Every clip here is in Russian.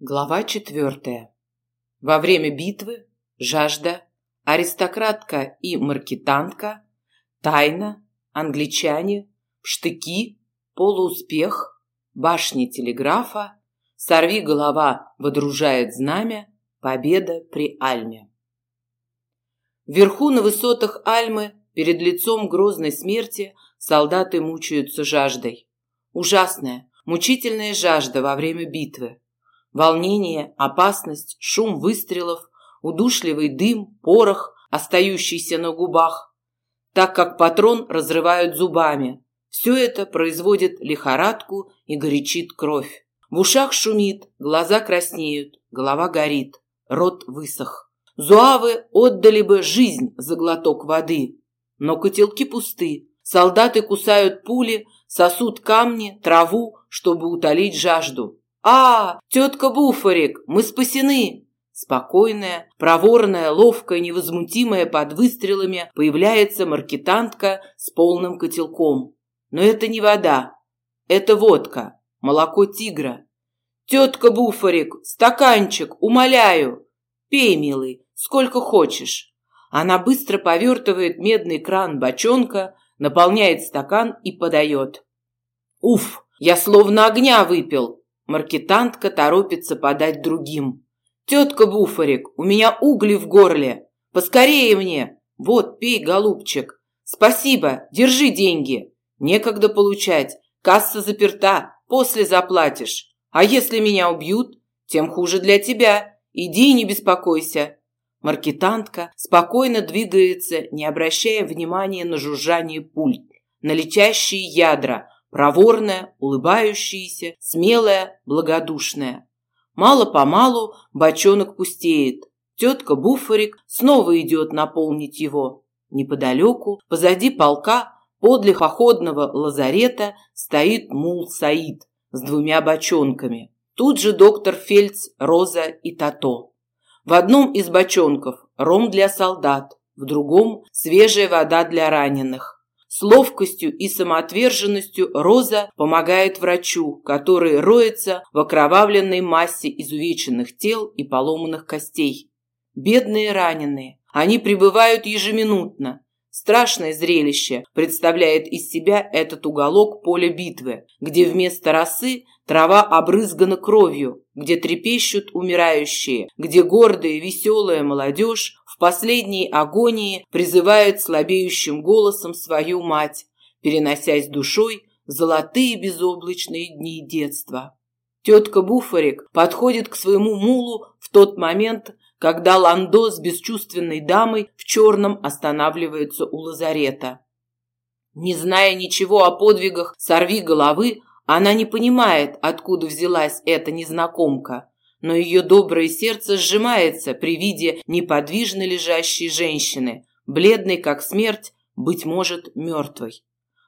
Глава четвертая. Во время битвы, жажда, аристократка и маркетантка, тайна, англичане, штыки, полууспех, башни телеграфа, сорви голова водружает знамя, победа при Альме. Вверху на высотах Альмы, перед лицом грозной смерти, солдаты мучаются жаждой. Ужасная, мучительная жажда во время битвы Волнение, опасность, шум выстрелов, удушливый дым, порох, остающийся на губах, так как патрон разрывают зубами. Все это производит лихорадку и горячит кровь. В ушах шумит, глаза краснеют, голова горит, рот высох. Зуавы отдали бы жизнь за глоток воды, но котелки пусты. Солдаты кусают пули, сосут камни, траву, чтобы утолить жажду. «А, тетка Буфорик, мы спасены!» Спокойная, проворная, ловкая, невозмутимая под выстрелами появляется маркетантка с полным котелком. Но это не вода, это водка, молоко тигра. «Тетка Буфорик, стаканчик, умоляю!» «Пей, милый, сколько хочешь!» Она быстро повертывает медный кран бочонка, наполняет стакан и подает. «Уф, я словно огня выпил!» Маркетантка торопится подать другим. «Тетка Буфорик, у меня угли в горле! Поскорее мне! Вот, пей, голубчик! Спасибо, держи деньги! Некогда получать, касса заперта, после заплатишь. А если меня убьют, тем хуже для тебя. Иди и не беспокойся!» Маркетантка спокойно двигается, не обращая внимания на жужжание пуль, на летящие ядра, проворная, улыбающаяся, смелая, благодушная. Мало-помалу бочонок пустеет. Тетка Буфорик снова идет наполнить его. Неподалеку, позади полка, подле походного лазарета, стоит мул Саид с двумя бочонками. Тут же доктор Фельдс, Роза и Тато. В одном из бочонков ром для солдат, в другом свежая вода для раненых. С ловкостью и самоотверженностью Роза помогает врачу, который роется в окровавленной массе изувеченных тел и поломанных костей. Бедные раненые, они прибывают ежеминутно. Страшное зрелище представляет из себя этот уголок поля битвы, где вместо росы трава обрызгана кровью, где трепещут умирающие, где гордая веселая молодежь в последней агонии призывает слабеющим голосом свою мать, переносясь душой в золотые безоблачные дни детства. Тетка Буфорик подходит к своему мулу в тот момент, когда Ландо с бесчувственной дамой в черном останавливается у лазарета. Не зная ничего о подвигах сорви головы, она не понимает, откуда взялась эта незнакомка но ее доброе сердце сжимается при виде неподвижно лежащей женщины, бледной как смерть, быть может, мертвой.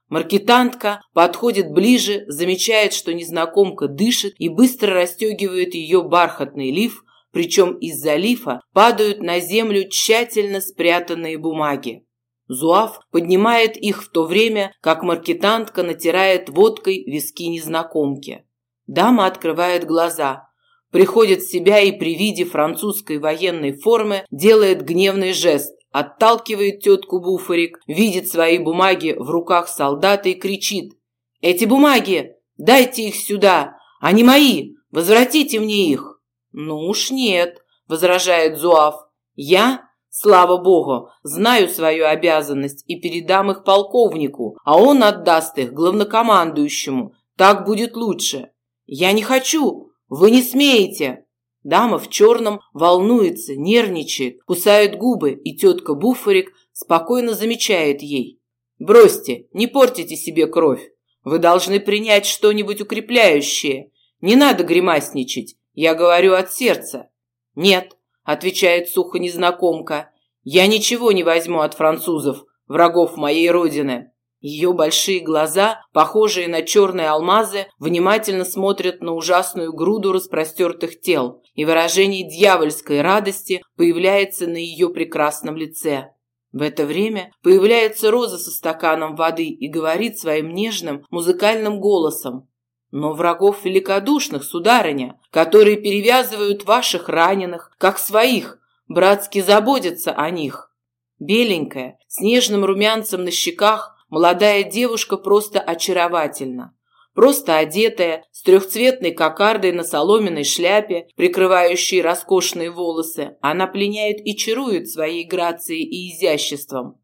Маркетантка подходит ближе, замечает, что незнакомка дышит и быстро расстегивает ее бархатный лиф, причем из-за лифа падают на землю тщательно спрятанные бумаги. Зуав поднимает их в то время, как маркетантка натирает водкой виски незнакомки. Дама открывает глаза – приходит в себя и при виде французской военной формы делает гневный жест, отталкивает тетку Буфорик, видит свои бумаги в руках солдата и кричит «Эти бумаги! Дайте их сюда! Они мои! Возвратите мне их!» «Ну уж нет», — возражает Зуав. «Я, слава богу, знаю свою обязанность и передам их полковнику, а он отдаст их главнокомандующему. Так будет лучше». «Я не хочу!» «Вы не смеете!» Дама в черном волнуется, нервничает, кусает губы, и тетка Буфорик спокойно замечает ей. «Бросьте, не портите себе кровь. Вы должны принять что-нибудь укрепляющее. Не надо гримасничать, я говорю от сердца». «Нет», — отвечает сухо незнакомка, «я ничего не возьму от французов, врагов моей родины. Ее большие глаза, похожие на черные алмазы, внимательно смотрят на ужасную груду распростертых тел, и выражение дьявольской радости появляется на ее прекрасном лице. В это время появляется Роза со стаканом воды и говорит своим нежным музыкальным голосом. но врагов великодушных, сударыня, которые перевязывают ваших раненых, как своих, братски заботятся о них. Беленькая, с нежным румянцем на щеках, молодая девушка просто очаровательна. Просто одетая, с трехцветной кокардой на соломенной шляпе, прикрывающей роскошные волосы, она пленяет и чарует своей грацией и изяществом.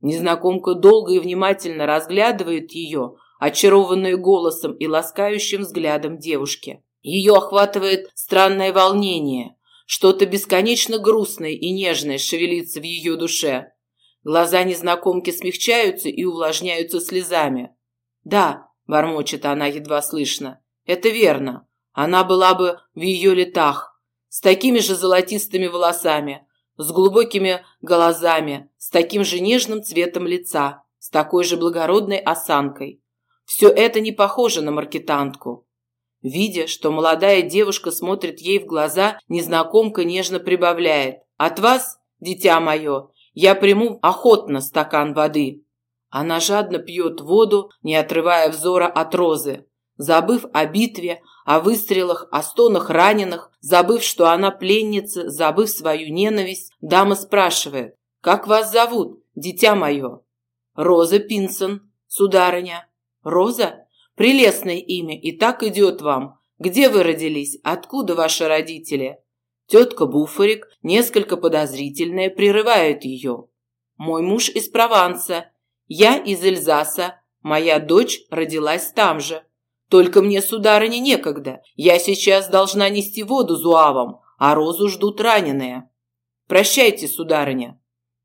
Незнакомка долго и внимательно разглядывает ее, очарованную голосом и ласкающим взглядом девушки. Ее охватывает странное волнение. Что-то бесконечно грустное и нежное шевелится в ее душе. Глаза незнакомки смягчаются и увлажняются слезами. Да, бормочет она едва слышно. Это верно. Она была бы в ее летах, с такими же золотистыми волосами, с глубокими глазами, с таким же нежным цветом лица, с такой же благородной осанкой. Все это не похоже на маркетантку. Видя, что молодая девушка смотрит ей в глаза, незнакомка нежно прибавляет. «От вас, дитя мое, я приму охотно стакан воды». Она жадно пьет воду, не отрывая взора от розы. Забыв о битве, о выстрелах, о стонах раненых, забыв, что она пленница, забыв свою ненависть, дама спрашивает, «Как вас зовут, дитя мое?» «Роза Пинсон, сударыня». «Роза? Прелестное имя, и так идет вам. Где вы родились? Откуда ваши родители?» Тетка Буфорик, несколько подозрительная, прерывает ее. «Мой муж из Прованса, я из Эльзаса, моя дочь родилась там же. Только мне, сударыня, некогда. Я сейчас должна нести воду зуавам, а розу ждут раненые. Прощайте, сударыня».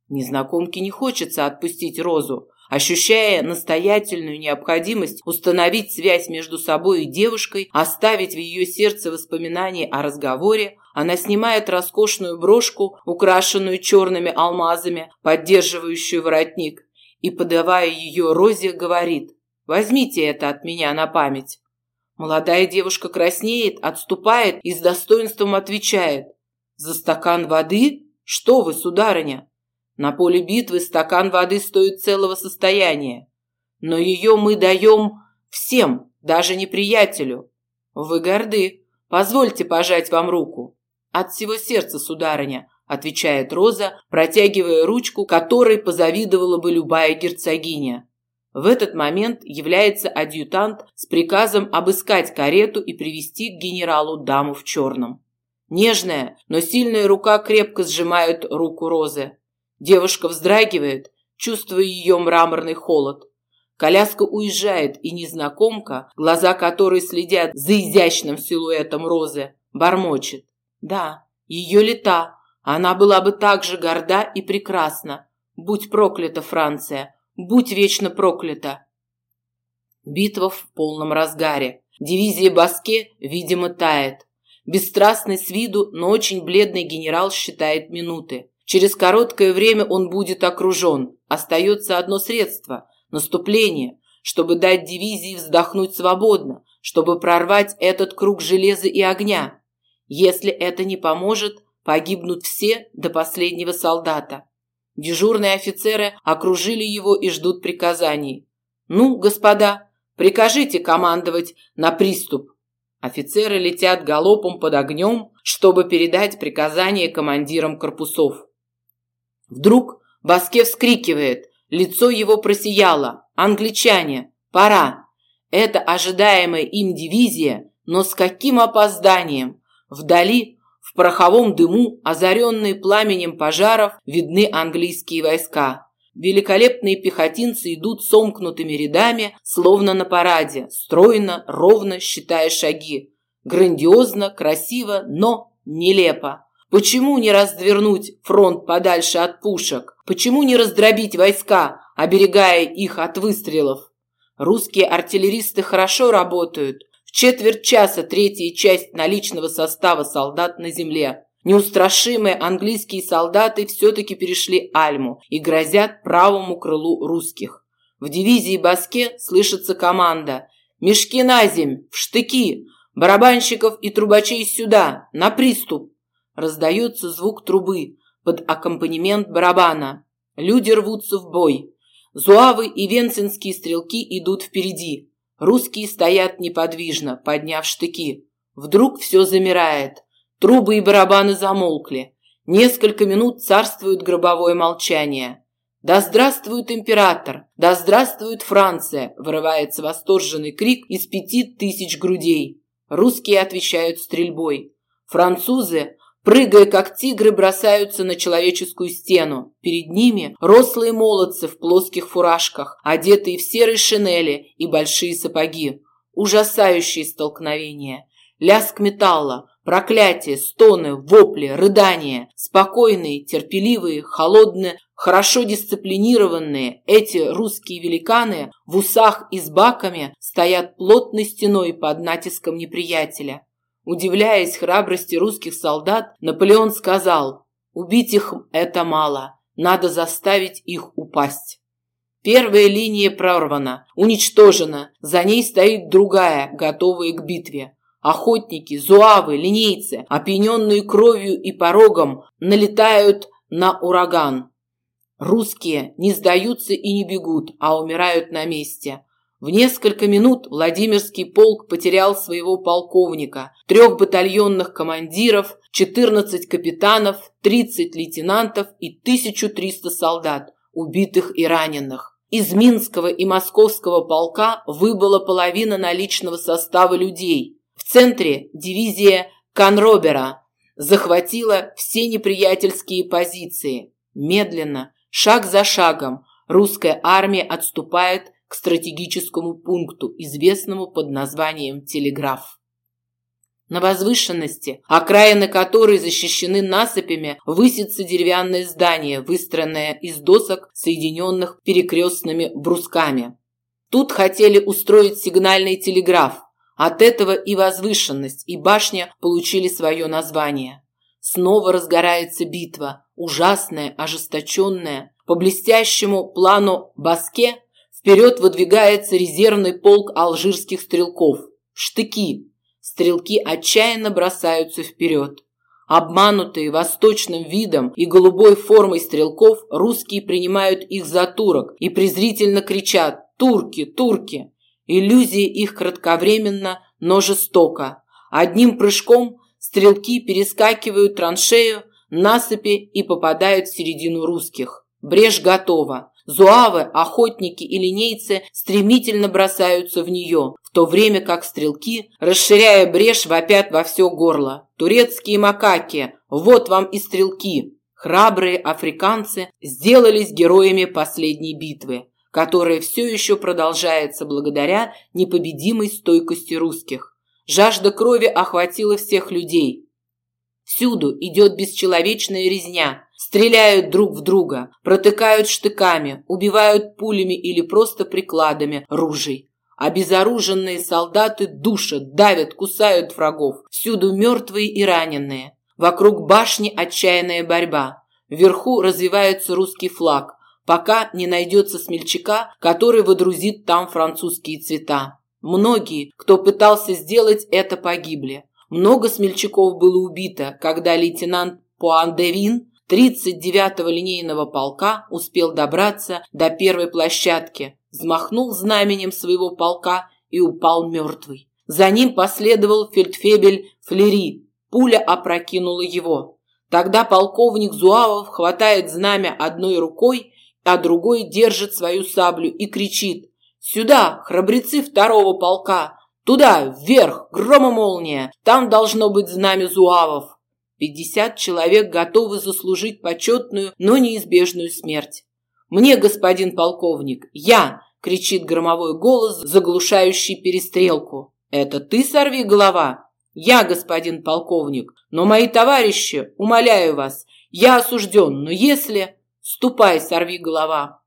Незнакомке не хочется отпустить розу. Ощущая настоятельную необходимость установить связь между собой и девушкой, оставить в ее сердце воспоминания о разговоре, она снимает роскошную брошку, украшенную черными алмазами, поддерживающую воротник, и, подавая ее Розе, говорит «Возьмите это от меня на память». Молодая девушка краснеет, отступает и с достоинством отвечает «За стакан воды? Что вы, сударыня?» На поле битвы стакан воды стоит целого состояния. Но ее мы даем всем, даже неприятелю. Вы горды. Позвольте пожать вам руку. От всего сердца, сударыня, отвечает Роза, протягивая ручку, которой позавидовала бы любая герцогиня. В этот момент является адъютант с приказом обыскать карету и привести к генералу даму в черном. Нежная, но сильная рука крепко сжимает руку Розы. Девушка вздрагивает, чувствуя ее мраморный холод. Коляска уезжает, и незнакомка, глаза которой следят за изящным силуэтом розы, бормочет. Да, ее лета. Она была бы так же горда и прекрасна. Будь проклята, Франция, будь вечно проклята. Битва в полном разгаре. Дивизия Баске, видимо, тает. Бесстрастный с виду, но очень бледный генерал считает минуты. Через короткое время он будет окружен. Остается одно средство – наступление, чтобы дать дивизии вздохнуть свободно, чтобы прорвать этот круг железа и огня. Если это не поможет, погибнут все до последнего солдата. Дежурные офицеры окружили его и ждут приказаний. «Ну, господа, прикажите командовать на приступ». Офицеры летят галопом под огнем, чтобы передать приказание командирам корпусов. Вдруг Баске вскрикивает, лицо его просияло. «Англичане! Пора!» Это ожидаемая им дивизия, но с каким опозданием! Вдали, в пороховом дыму, озаренные пламенем пожаров, видны английские войска. Великолепные пехотинцы идут сомкнутыми рядами, словно на параде, стройно, ровно считая шаги. Грандиозно, красиво, но нелепо. Почему не раздвернуть фронт подальше от пушек? Почему не раздробить войска, оберегая их от выстрелов? Русские артиллеристы хорошо работают. Четверть часа третья часть наличного состава солдат на земле. Неустрашимые английские солдаты все-таки перешли Альму и грозят правому крылу русских. В дивизии Баске слышится команда «Мешки на земь! В штыки! Барабанщиков и трубачей сюда! На приступ!» Раздается звук трубы под аккомпанемент барабана. Люди рвутся в бой. Зуавы и венцинские стрелки идут впереди. Русские стоят неподвижно, подняв штыки. Вдруг все замирает. Трубы и барабаны замолкли. Несколько минут царствует гробовое молчание. «Да здравствует император! Да здравствует Франция!» вырывается восторженный крик из пяти тысяч грудей. Русские отвечают стрельбой. Французы, прыгая как тигры, бросаются на человеческую стену. Перед ними рослые молодцы в плоских фуражках, одетые в серые шинели и большие сапоги. Ужасающие столкновения. Лязг металла, проклятия, стоны, вопли, рыдания. Спокойные, терпеливые, холодные, хорошо дисциплинированные, эти русские великаны в усах и с баками стоят плотной стеной под натиском неприятеля. Удивляясь храбрости русских солдат, Наполеон сказал, «Убить их – это мало, надо заставить их упасть». Первая линия прорвана, уничтожена, за ней стоит другая, готовая к битве. Охотники, зуавы, линейцы, опьяненные кровью и порогом, налетают на ураган. Русские не сдаются и не бегут, а умирают на месте. В несколько минут Владимирский полк потерял своего полковника, трех батальонных командиров, 14 капитанов, 30 лейтенантов и 1300 солдат, убитых и раненых. Из Минского и Московского полка выбыла половина наличного состава людей. В центре дивизия Канробера захватила все неприятельские позиции. Медленно, Шаг за шагом русская армия отступает к стратегическому пункту, известному под названием Телеграф. На возвышенности, окраины которой защищены насыпями, высится деревянное здание, выстроенное из досок, соединенных перекрестными брусками. Тут хотели устроить сигнальный телеграф. От этого и возвышенность, и башня получили свое название. Снова разгорается битва, ужасная, ожесточенная. По блестящему плану Баске вперед выдвигается резервный полк алжирских стрелков. Штыки. Стрелки отчаянно бросаются вперед. Обманутые восточным видом и голубой формой стрелков, русские принимают их за турок и презрительно кричат «Турки! Турки!». Иллюзия их кратковременна, но жестока. Одним прыжком Стрелки перескакивают траншею, насыпи и попадают в середину русских. Брешь готова. Зуавы, охотники и линейцы стремительно бросаются в нее, в то время как стрелки, расширяя брешь, вопят во все горло. Турецкие макаки, вот вам и стрелки. Храбрые африканцы сделались героями последней битвы, которая все еще продолжается благодаря непобедимой стойкости русских. Жажда крови охватила всех людей. Всюду идет бесчеловечная резня. Стреляют друг в друга, протыкают штыками, убивают пулями или просто прикладами ружей. Обезоруженные солдаты душат, давят, кусают врагов. Всюду мертвые и раненые. Вокруг башни отчаянная борьба. Вверху развивается русский флаг, пока не найдется смельчака, который водрузит там французские цвета. Многие, кто пытался сделать это, погибли. Много смельчаков было убито, когда лейтенант Пуандевин 39-го линейного полка успел добраться до первой площадки, взмахнул знаменем своего полка и упал мертвый. За ним последовал фельдфебель Флери. Пуля опрокинула его. Тогда полковник Зуавов хватает знамя одной рукой, а другой держит свою саблю и кричит Сюда, храбрецы второго полка! Туда, вверх, громомолния! Там должно быть знамя зуавов!» Пятьдесят человек готовы заслужить почетную, но неизбежную смерть. «Мне, господин полковник, я!» — кричит громовой голос, заглушающий перестрелку. «Это ты, сорви голова!» «Я, господин полковник, но мои товарищи, умоляю вас, я осужден, но если...» «Ступай, сорви голова!»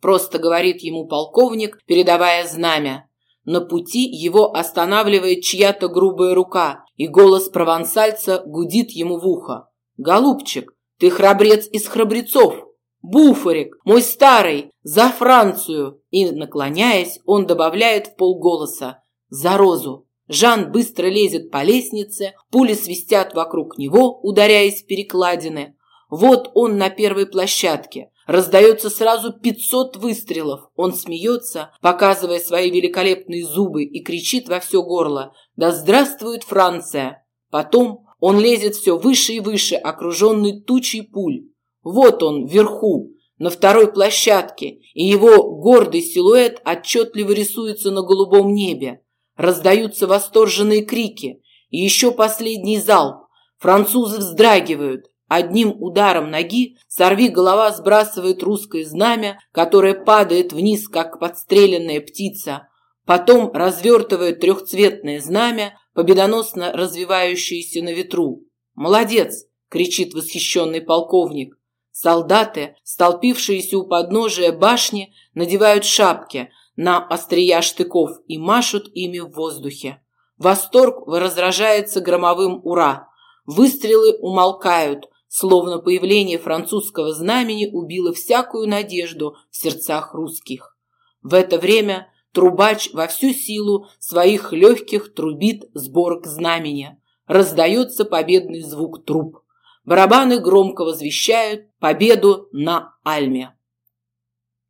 просто говорит ему полковник, передавая знамя. На пути его останавливает чья-то грубая рука, и голос провансальца гудит ему в ухо. «Голубчик, ты храбрец из храбрецов! Буфарик, мой старый, за Францию!» И, наклоняясь, он добавляет в полголоса «За розу!» Жан быстро лезет по лестнице, пули свистят вокруг него, ударяясь в перекладины. Вот он на первой площадке. Раздается сразу пятьсот выстрелов. Он смеется, показывая свои великолепные зубы и кричит во все горло «Да здравствует Франция!». Потом он лезет все выше и выше, окруженный тучей пуль. Вот он, вверху, на второй площадке, и его гордый силуэт отчетливо рисуется на голубом небе. Раздаются восторженные крики. И еще последний залп. Французы вздрагивают. Одним ударом ноги сорви голова сбрасывает русское знамя, которое падает вниз, как подстреленная птица. Потом развертывает трехцветное знамя, победоносно развивающееся на ветру. «Молодец!» – кричит восхищенный полковник. Солдаты, столпившиеся у подножия башни, надевают шапки на острия штыков и машут ими в воздухе. Восторг разражается громовым «Ура!». Выстрелы умолкают, словно появление французского знамени убило всякую надежду в сердцах русских. В это время трубач во всю силу своих легких трубит сбор к знамени. Раздается победный звук труб. Барабаны громко возвещают победу на Альме.